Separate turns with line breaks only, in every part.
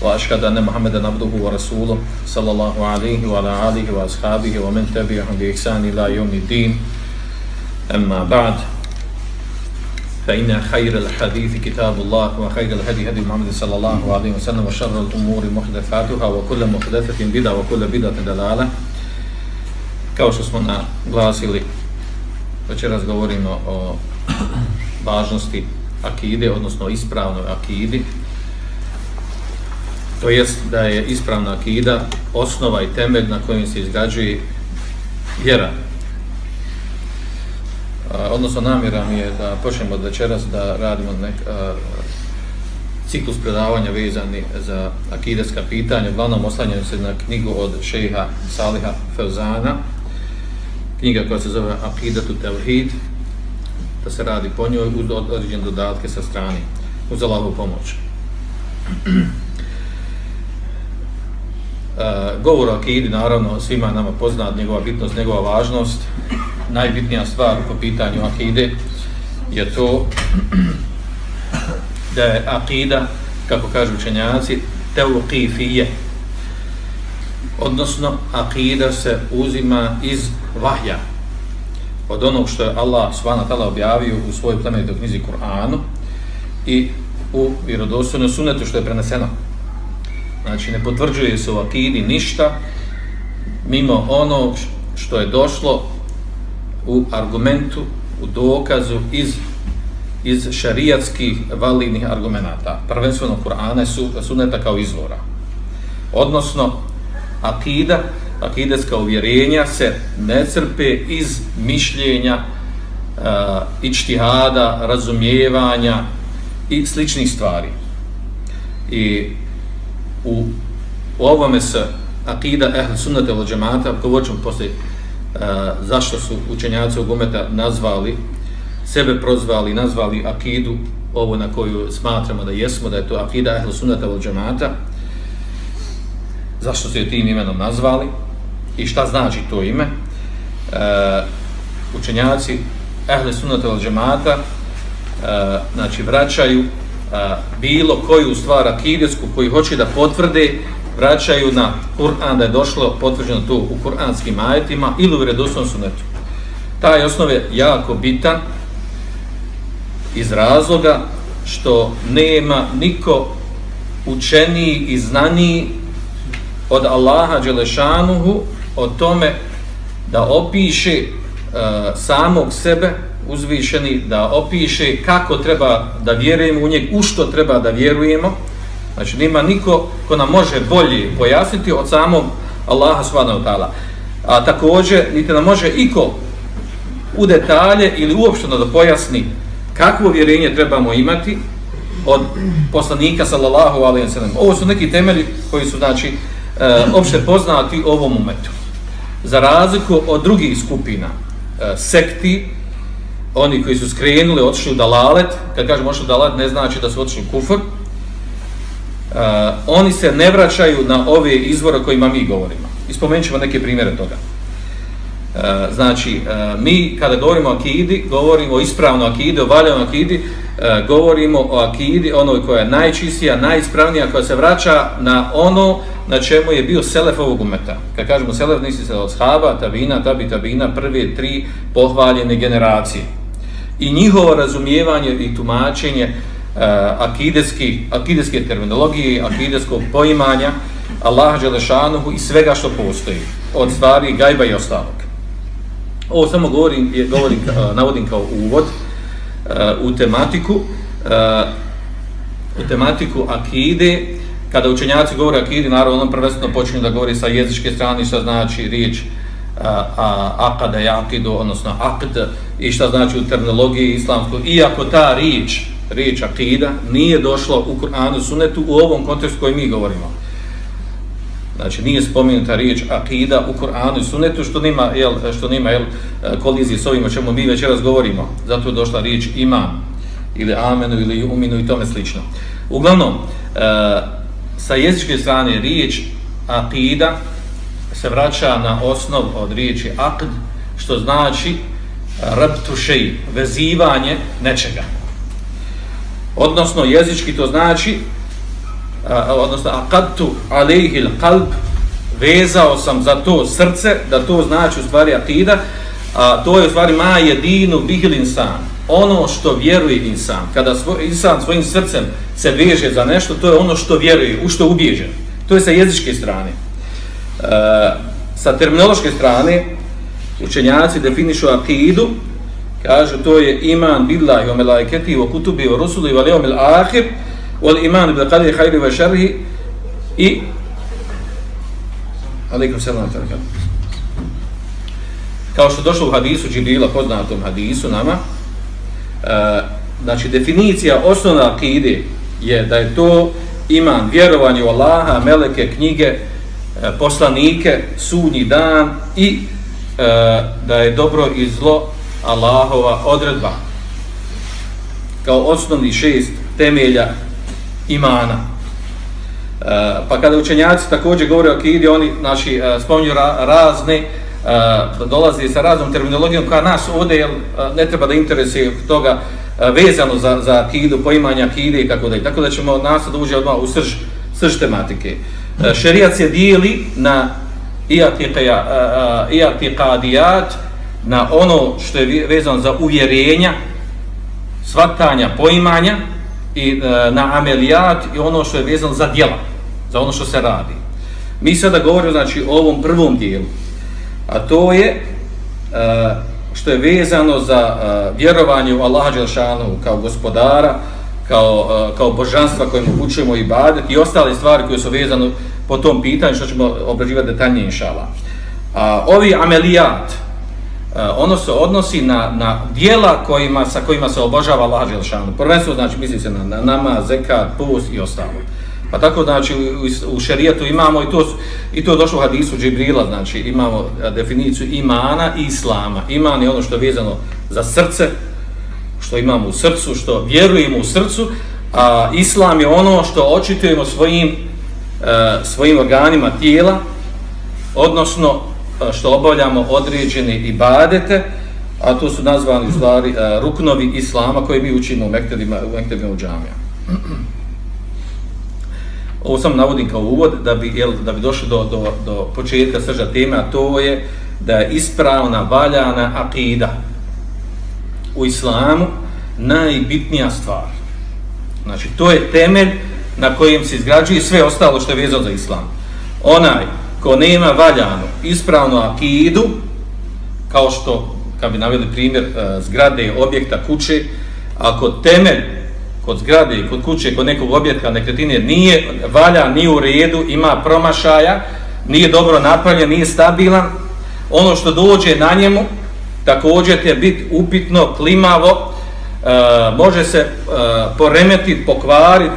وأشهد أن محمدا عبده ورسوله صلى الله عليه وعلى آله وأصحابه ومن تبعهم بإحسان إلى يوم الدين أما بعد فإن خير الحديث كتاب الله وخير الهدي هدي محمد صلى الله عليه وسلم وشر الأمور محدثاتها وكل محدثة بدعة وكل بدعة دلالة kao što smo naglasili večeras govorimo o važnosti akide, odnosno ispravnoj akidi to jest da je ispravna akida osnova i temelj na kojem se izgrađuje vjera. Odnosno namjera mi je da počnemo od večeras da radimo nek, a, ciklus predavanja vezani za akideska pitanja. Uglavnom oslanjaju se na knjigu od šeha Saliha Feuzana, knjiga koja se zove Akidatu Tevhid, da se radi po njoj uz određene dodatke sa strani, uz Allahovu pomoć. E, govor o akidi, naravno, svima nama poznat njegova bitnost, njegova važnost. Najbitnija stvar po pitanju akide je to da je akida, kako kažu učenjaci, teuqifije. Odnosno, akida se uzima iz vahja. Od onog što je Allah s.w.t. objavio u svojoj plemenitoj knjizi Kur'anu i u vjerodostojnoj sunetu što je preneseno znači ne potvrđuje se u akidi ništa mimo onog što je došlo u argumentu, u dokazu iz iz šarijatskih validnih argumenata, prvenstveno Kur'ana i suneta kao izvora. Odnosno, akida, akideska uvjerenja se ne crpe iz mišljenja, uh, ičtihada, razumijevanja i sličnih stvari. I u, u ovome se akida ehl sunnata ili džemata, govorit ćemo poslije uh, zašto su učenjaci ovog umeta nazvali, sebe prozvali, nazvali akidu, ovo na koju smatramo da jesmo, da je to akida ehl sunnata ili džemata, zašto su je tim imenom nazvali i šta znači to ime. Uh, učenjaci ehl sunnata ili džemata uh, znači vraćaju a, bilo koju stvar akidesku koji hoće da potvrde vraćaju na Kur'an da je došlo potvrđeno to u kuranskim ajetima ili u redosnom sunetu. Taj osnov je jako bitan iz razloga što nema niko učeniji i znaniji od Allaha Đelešanuhu o tome da opiše uh, samog sebe uzvišeni da opiše kako treba da vjerujemo u njeg, u što treba da vjerujemo. Znači, nema niko ko nam može bolje pojasniti od samog Allaha subhanahu ta'ala. A također, niti nam može iko u detalje ili uopšteno da pojasni kakvo vjerenje trebamo imati od poslanika sallallahu alaihi wa sallam. Ovo su neki temelji koji su, znači, e, opšte poznati u ovom umetu. Za razliku od drugih skupina, e, sekti, oni koji su skrenuli, otišli u dalalet, kad kažemo otišli u dalalet, ne znači da su otišli u kufr, uh, oni se ne vraćaju na ove izvore kojima mi govorimo. Ispomenut ćemo neke primjere toga. Uh, znači, uh, mi kada govorimo o akidi, govorimo o ispravno akidi, o valjanoj akidi, uh, govorimo o akidi, onoj koja je najčistija, najispravnija, koja se vraća na ono na čemu je bio selef ovog umeta. Kad kažemo selef, nisi se od shaba, tabina, tabi, tabina, prve tri pohvaljene generacije i njihovo razumijevanje i tumačenje uh, akideski, akideske terminologije, akideskog poimanja Allaha Đelešanuhu i svega što postoji od stvari gajba i ostalog. Ovo samo govorim, govorim e, navodim kao uvod uh, u tematiku uh, u tematiku akide kada učenjaci govore akidi, naravno on prvenstveno počinju da govori sa jezičke strane što znači riječ uh, akada jakidu, odnosno akd, i šta znači u terminologiji islamskoj, iako ta rič, rič akida, nije došla u Kur'anu sunetu u ovom kontekstu koji mi govorimo. Znači nije spomenuta riječ akida u Kur'anu i Sunnetu što nima jel što nima jel kolizije s ovim o čemu mi večeras govorimo. Zato je došla riječ imam ili amenu ili uminu i tome slično. Uglavnom e, sa jezičke strane riječ akida se vraća na osnov od riječi akd što znači eh, rabtu vezivanje nečega. Odnosno jezički to znači eh, odnosno akadtu alejhil kalb, vezao sam za to srce da to znači u stvari akida a to je u stvari ma jedinu bihil insan. Ono što vjeruje insan. Kada svoj, insan svojim srcem se veže za nešto to je ono što vjeruje u što ubježe to je sa jezičke strane sa terminološke strane učenjaci definišu akidu kažu to je iman billahi wa malaikati wa kutubi wa rusuli wa liyawmil ahir wal iman bil qadri hajri wa sharri i alejkum selam kao što došlo u hadisu Džibrila poznatom hadisu nama e, znači definicija osnovna akide je da je to iman vjerovanje u Allaha, meleke, knjige, E, poslanike, sudnji dan i e, da je dobro i zlo Allahova odredba kao osnovni šest temelja imana. E, pa kada učenjaci također govore o akidi, oni znači, spominju ra razne, e, dolazi sa raznom terminologijom koja nas ovdje jel, e, ne treba da interesuje toga vezano za, za akidu, poimanja akide i tako da tako da ćemo nas da uđe odmah u srž, srž tematike. E, E, šerijat se dijeli na e, e, iatiqadijat, na ono što je vezano za uvjerenja, svatanja, poimanja, i na amelijat i ono što je vezano za djela, za ono što se radi. Mi sada govorimo znači o ovom prvom dijelu, a to je što je vezano za vjerovanje u Allaha Đelšanu kao gospodara, kao, e, kao božanstva kojim upućujemo i badet i ostale stvari koje su vezane po tom pitanju što ćemo obrađivati detaljnije inšala. A, ovi amelijat, a, ono se odnosi na, na dijela kojima, sa kojima se obožava Allah Želšanu. Prvenstvo znači misli se na, na nama, zekat, pus i ostalo. Pa tako znači u, u šerijetu imamo i to, i to došlo u hadisu Džibrila, znači imamo definiciju imana i islama. Iman je ono što je vezano za srce, što imamo u srcu, što vjerujemo u srcu, a islam je ono što očitujemo svojim, e, svojim organima tijela, odnosno e, što obavljamo određene ibadete, a to su nazvani u stvari e, ruknovi islama koje mi učimo u mektebima, u mektebima u džamija. Ovo sam navodim kao uvod da bi, jel, da bi došli do, do, do početka srža teme, a to je da je ispravna, valjana akida u islamu najbitnija stvar. Znači, to je temelj na kojem se izgrađuje sve ostalo što je vezano za islam. Onaj ko nema valjanu, ispravnu akidu, kao što, kad bi naveli primjer, e, zgrade, objekta, kuće, ako temelj kod zgrade, kod kuće, kod nekog objekta, nekretine, nije valjan, nije u redu, ima promašaja, nije dobro napravljen, nije stabilan, ono što dođe na njemu, također te biti upitno, klimavo, e, može se e, poremetiti, pokvariti,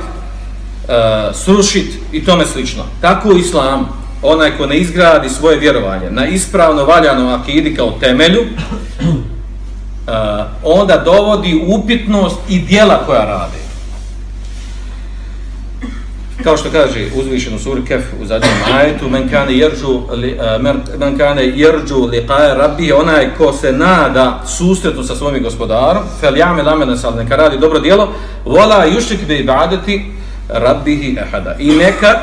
e, srušiti i tome slično. Tako u islamu onaj ko ne izgradi svoje vjerovanje na ispravno valjanom akidi kao temelju, e, onda dovodi upitnost i dijela koja rade. Kao što kaže uzvišeno suri Kef u zadnjem ajetu, men kane jerđu, li, uh, men kane jerđu liqaje rabbi, onaj ko se nada susretu sa svojim gospodarom, fel jame lamene sal, neka radi dobro djelo, vola jušik bi ibadeti rabbihi ehada. I neka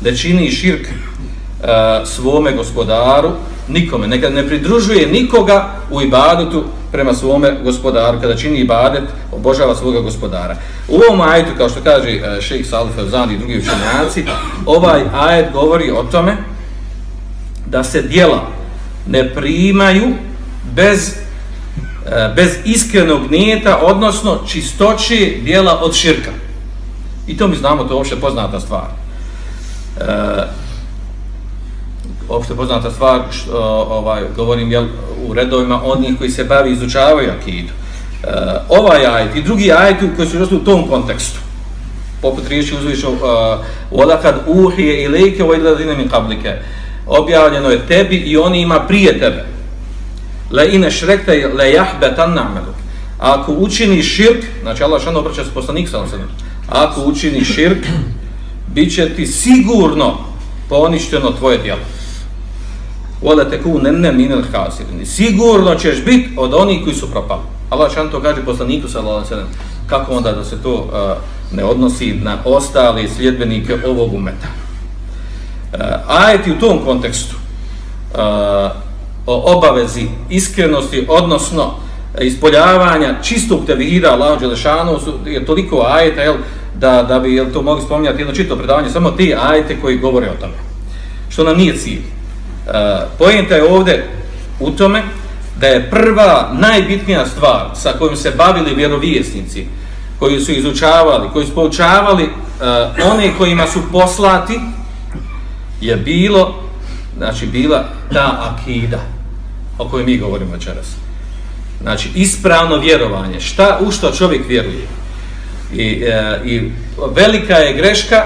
da čini širk uh, svome gospodaru, nikome, neka ne pridružuje nikoga u ibadetu prema svome gospodaru, kada čini ibadet, obožava svoga gospodara. U ovom ajetu, kao što kaže uh, šejh Salif Elzan i drugi učenjaci, ovaj ajet govori o tome da se dijela ne primaju bez, e, bez iskrenog nijeta, odnosno čistoći dijela od širka. I to mi znamo, to je uopšte poznata stvar. E, Uh, opšte poznata stvar, što, ovaj, govorim jel, u redovima onih koji se bavi izučavaju akidu. E, ovaj ajet i drugi ajet koji su došli u tom kontekstu. poput riječi uzvišu وَلَكَدْ أُوحِيَ إِلَيْكَ وَإِلَذِنَ مِنْ قَبْلِكَ objavljeno je tebi i oni ima prije tebe le ine šrekte le jahbe tan namelu ako učini širk znači Allah šano obraća se poslanik sa ako učini širk bit će ti sigurno poništeno tvoje djelo Vole te ku nenne minel. Sigurno ćeš biti od onih koji su propali. Allah šan to kaže poslaniku sallallahu alejhi kako onda da se to uh, ne odnosi na ostale sljedbenike ovog umeta. Uh, ajeti u tom kontekstu uh, o obavezi iskrenosti, odnosno ispoljavanja čistog tevhida Allahu dželešanu je toliko ajeta jel, da, da bi jel, to mogli spominjati jedno čito predavanje, samo ti ajete koji govore o tome. Što nam nije cilj. E, Pojenta je ovdje u tome da je prva najbitnija stvar sa kojom se bavili vjerovijesnici, koji su izučavali, koji su poučavali uh, one kojima su poslati, je bilo, znači bila ta akida o kojoj mi govorimo večeras. Znači, ispravno vjerovanje, šta, u što čovjek vjeruje. I, e, I velika je greška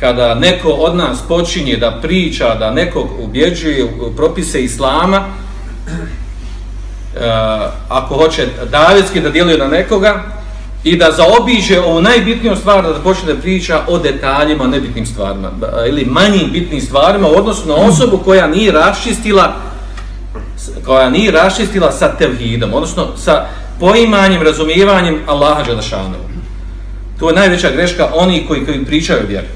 kada neko od nas počinje da priča, da nekog ubjeđuje u propise Islama, e, ako hoće davjetski da djeluje na nekoga, i da zaobiđe ovu najbitniju stvar da počne da priča o detaljima, nebitnim stvarima, ili manjim bitnim stvarima, odnosno na osobu koja nije raščistila koja nije raščistila sa tevhidom, odnosno sa poimanjem, razumijevanjem Allaha Đelešanu. To je najveća greška oni koji, koji pričaju vjeru.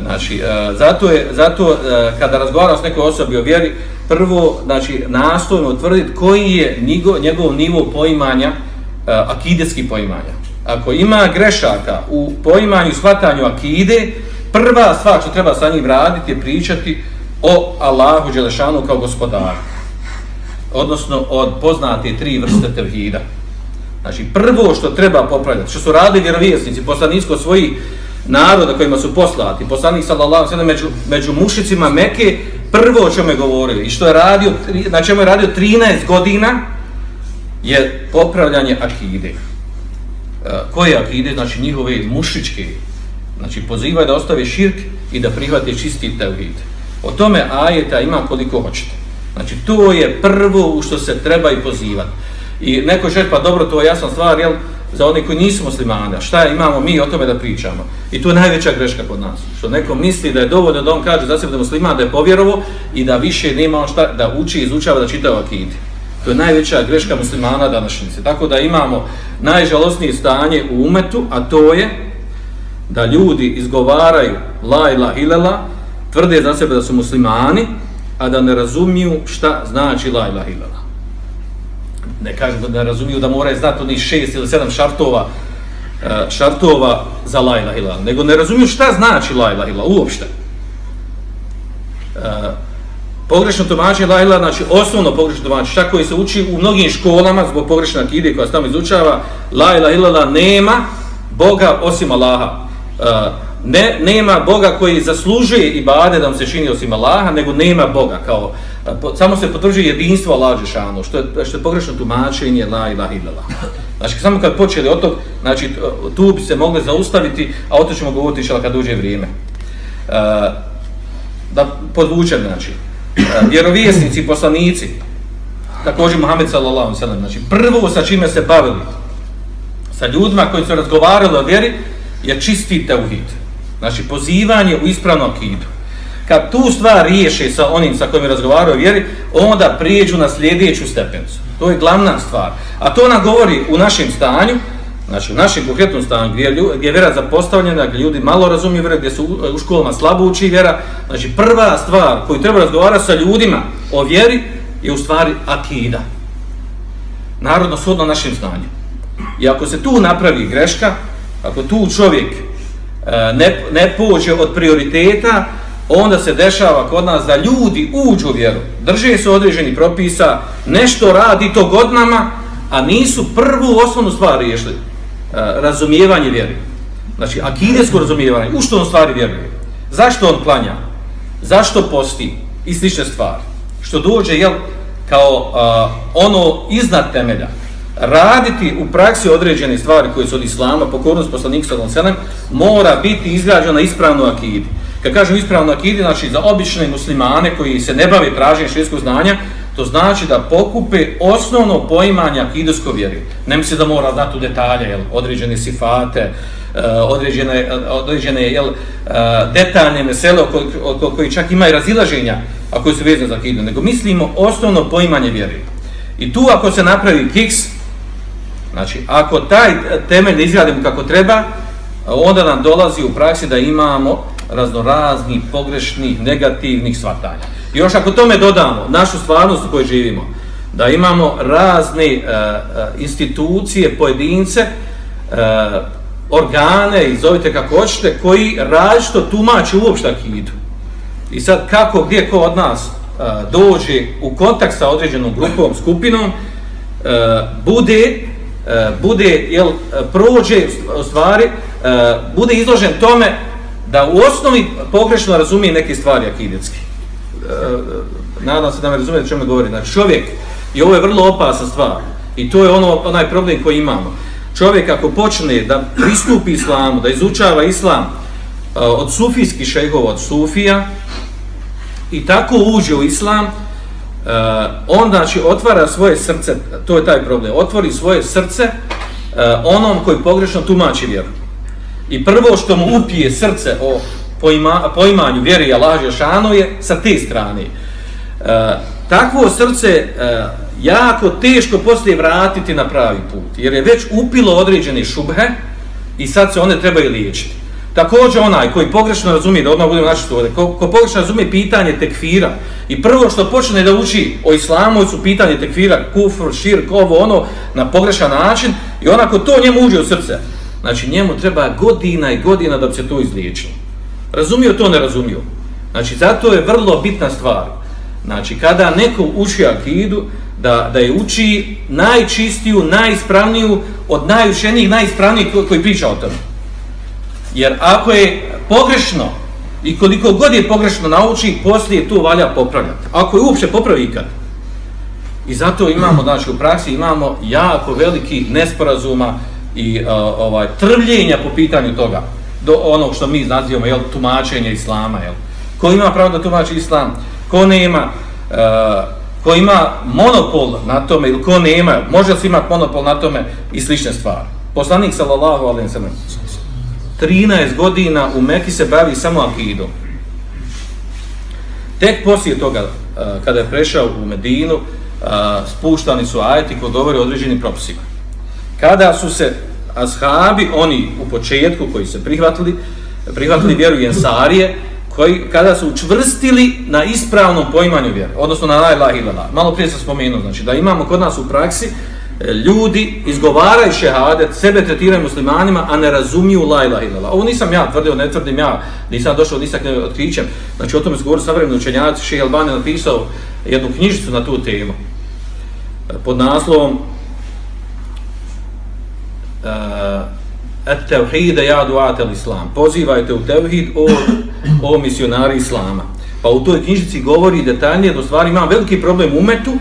Znači, e, zato, je, zato e, kada razgovaram s nekoj osobi o vjeri, prvo znači, nastojimo utvrditi koji je njegov, njegov nivo poimanja, e, akidetskih poimanja. Ako ima grešaka u poimanju i shvatanju akide, prva stvar što treba sa njim raditi je pričati o Allahu Đelešanu kao gospodaru. Odnosno od poznate tri vrste tevhida. Znači, prvo što treba popravljati, što su radili vjerovjesnici, poslanisko svojih naroda kojima su poslati, poslanik sallallahu sallam među, među mušicima Meke, prvo o čemu je govorili i što je radio, na čemu je radio 13 godina, je popravljanje akide. E, koje akide? Znači njihove mušičke. Znači pozivaju da ostave širk i da prihvate čisti tevhid. O tome ajeta ima koliko hoćete. Znači to je prvo u što se treba i pozivati. I neko će pa dobro, to je jasna stvar, jel? Za oni koji nisu muslimani, šta imamo mi o tome da pričamo? I to je najveća greška kod nas. Što neko misli da je dovoljno da on kaže za sebe da je musliman, da je povjerovo i da više nema on šta da uči, izučava, da čita akidi. To je najveća greška muslimana današnjice. Tako da imamo najžalostnije stanje u umetu, a to je da ljudi izgovaraju la ila ilala, tvrde za sebe da su muslimani, a da ne razumiju šta znači la ila ilala ne kažem da ne razumiju da moraju znati onih šest ili sedam šartova e, šartova za la ilaha nego ne razumiju šta znači la ilaha uopšte. E, pogrešno tumačenje la ilaha znači osnovno pogrešno tumačenje, šta koji se uči u mnogim školama zbog pogrešne akide koja se tamo izučava, la ilaha nema Boga osim Allaha. E, ne, nema Boga koji zaslužuje i bade da mu se čini osim Allaha, nego nema Boga kao samo se potvrđuje jedinstvo Allah Žešanu, što je, što je pogrešno tumačenje la ilaha illallah. Znači, samo kad počeli od tog, znači, tu bi se mogli zaustaviti, a o to ćemo govoriti šala kad uđe vrijeme. Da podvučem, znači, vjerovjesnici, poslanici, također Muhammed sallallahu sallam, znači, prvo sa čime se bavili, sa ljudima koji su razgovarali o vjeri, je čisti teuhid. Znači, pozivanje u ispravnu akidu kad tu stvar riješe sa onim sa kojim razgovaraju vjeri, onda prijeđu na sljedeću stepencu. To je glavna stvar. A to nam govori u našem stanju, znači u našem konkretnom stanju, gdje je, gdje je vjera zapostavljena, gdje ljudi malo razumiju vjera, gdje su u školama slabo uči vjera, znači prva stvar koju treba razgovarati sa ljudima o vjeri je u stvari akida. Narodno shodno našem stanju. I ako se tu napravi greška, ako tu čovjek e, ne, ne pođe od prioriteta, onda se dešava kod nas da ljudi uđu u vjeru, drže se određeni propisa, nešto radi to godinama, a nisu prvu osnovnu stvar riješili, e, razumijevanje vjeri. Znači, akidesko razumijevanje, u što on stvari vjeruje, zašto on klanja, zašto posti i slične stvari. Što dođe, jel, kao a, ono iznad temelja. raditi u praksi određene stvari koje su od islama, pokornost poslanika sallallahu alejhi mora biti izgrađena ispravno akidi. Kad kažem ispravno akidi, znači za obične muslimane koji se ne bave traženjem šerijskog znanja, to znači da pokupe osnovno poimanje akidovsko vjeri. Ne misli da mora znati u detalje, jel, određene sifate, eh, određene, određene jel, eh, detaljne mesele oko, oko koji čak ima i razilaženja, a koji su vezane za akidu, nego mislimo osnovno poimanje vjeri. I tu ako se napravi kiks, znači ako taj temelj ne izgradimo kako treba, eh, onda nam dolazi u praksi da imamo raznoraznih, pogrešnih, negativnih svatanja. Još ako tome dodamo našu stvarnost u kojoj živimo, da imamo razne uh, institucije, pojedince, uh, organe, izovite kako hoćete, koji različito tumače uopšte akidu. I sad kako, gdje ko od nas uh, dođe u kontakt sa određenom grupom, skupinom, uh, bude, bude, jel, prođe, u stvari, bude izložen tome da u osnovi pogrešno razumije neke stvari akidetski. E, nadam se da me razumije čemu govori. Znači čovjek, i ovo je vrlo opasna stvar, i to je ono onaj problem koji imamo. Čovjek ako počne da pristupi islamu, da izučava islam e, od sufijskih šejhova, od sufija, i tako uđe u islam, e, on znači otvara svoje srce, to je taj problem, otvori svoje srce e, onom koji pogrešno tumači vjeru. I prvo što mu upije srce o poima, poimanju vjeri Allah Žešanu je sa te strane. E, takvo srce e, jako teško poslije vratiti na pravi put, jer je već upilo određene šubhe i sad se one trebaju liječiti. Također onaj koji pogrešno razumije, da odmah budemo naći to ko, ko pogrešno razumije pitanje tekfira i prvo što počne da uči o islamu su pitanje tekfira, kufr, širk, ovo, ono, na pogrešan način i onako to njemu uđe u srce, znači njemu treba godina i godina da bi se to izliječilo. Razumio to, ne razumio. Znači, zato je vrlo bitna stvar. Znači, kada neko uči akidu, da, da je uči najčistiju, najispravniju, od najušenijih, najispravnijih koji priča o tome. Jer ako je pogrešno i koliko god je pogrešno nauči, poslije to valja popravljati. Ako je uopće popravi ikad. I zato imamo, znači u praksi imamo jako veliki nesporazuma i uh, ovaj trvljenja po pitanju toga. Do onog što mi nazivamo jel, tumačenje islama. Jel. Ko ima pravo da tumači islam, ko nema, uh, ko ima monopol na tome ili ko nema, može se imati monopol na tome i slične stvari. Poslanik sallallahu alejhi ve sellem 13 godina u Mekki se bavi samo akidom. Tek poslije toga, e, kada je prešao u Medinu, e, spuštani su ajeti koji govore o određenim propisima. Kada su se ashabi, oni u početku koji se prihvatili, prihvatili vjeru Jensarije, koji, kada su učvrstili na ispravnom poimanju vjeru, odnosno na la ilaha illallah. Malo prije sam spomenuo, znači da imamo kod nas u praksi e, ljudi izgovaraju šehadet, sebe tretiraju muslimanima, a ne razumiju la ilaha illallah. Ovo nisam ja tvrdio, ne tvrdim ja, nisam došao od isak otkrićem. Znači o tome su govorili savremeni učenjaci, Šeha Albani je napisao jednu knjižicu na tu temu e, pod naslovom Eh, Et tevhide ja duate islam. Pozivajte u tevhid o, o misionari islama. Pa u toj knjižici govori detaljnije, do stvari imam veliki problem u metu,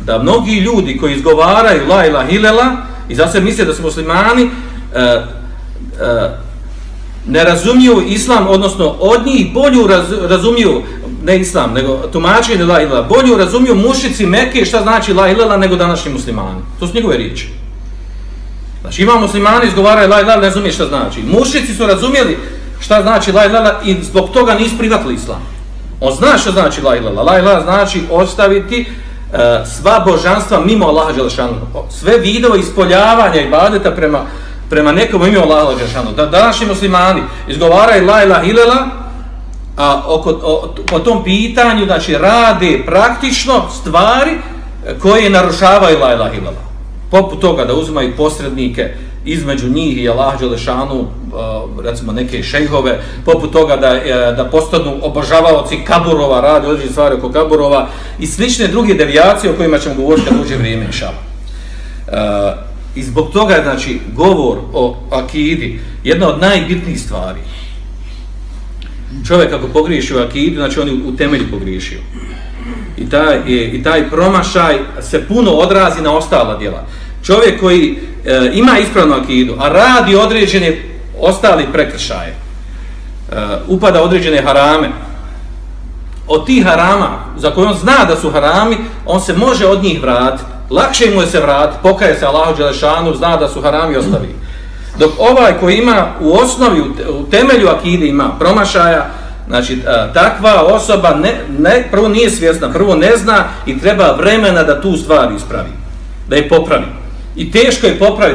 da mnogi ljudi koji izgovaraju la ila hilela i za se misle da su muslimani e, e, ne razumiju islam, odnosno od njih bolju raz, razumiju ne islam, nego tumačenje la ilaha, bolju razumiju mušici Mekke šta znači la ilaha nego današnji muslimani. To su njegove riječi. Znači imamo muslimani izgovaraju la ilaha, ne razumije šta znači. Mušici su razumjeli šta znači la ilaha i zbog toga nisu prihvatili islam. On zna šta znači la ilaha. La ilaha znači ostaviti E, sva božanstva mimo Allaha Đelešanu, sve video ispoljavanja i badeta prema, prema nekom mimo Allaha Đelešanu, da današnji muslimani izgovaraju la ilaha ilela, a oko, o, o tom pitanju, znači, rade praktično stvari koje narušavaju la ilaha ilela. Poput toga da uzimaju posrednike, između njih i Allah Đelešanu, e, recimo neke šejhove, poput toga da, e, da postanu obožavaoci kaburova, radi određene stvari oko kaburova i slične druge devijacije o kojima ćemo govoriti kad uđe vrijeme inšala. Uh, e, I zbog toga je znači, govor o akidi jedna od najbitnijih stvari. Čovjek ako pogriješi u akidu, znači on je u temelju pogriješio. I taj, i, I taj promašaj se puno odrazi na ostala djela čovjek koji e, ima ispravnu akidu, a radi određene ostali prekršaje, e, upada određene harame, od tih harama, za koje on zna da su harami, on se može od njih vratiti. Lakše mu je se vratiti, pokaje se Allahu Đelešanu, zna da su harami ostavi. Dok ovaj koji ima u osnovi, u temelju akide ima promašaja, znači takva osoba ne, ne, prvo nije svjesna, prvo ne zna i treba vremena da tu stvar ispravi, da je popravi. I teško je popraviti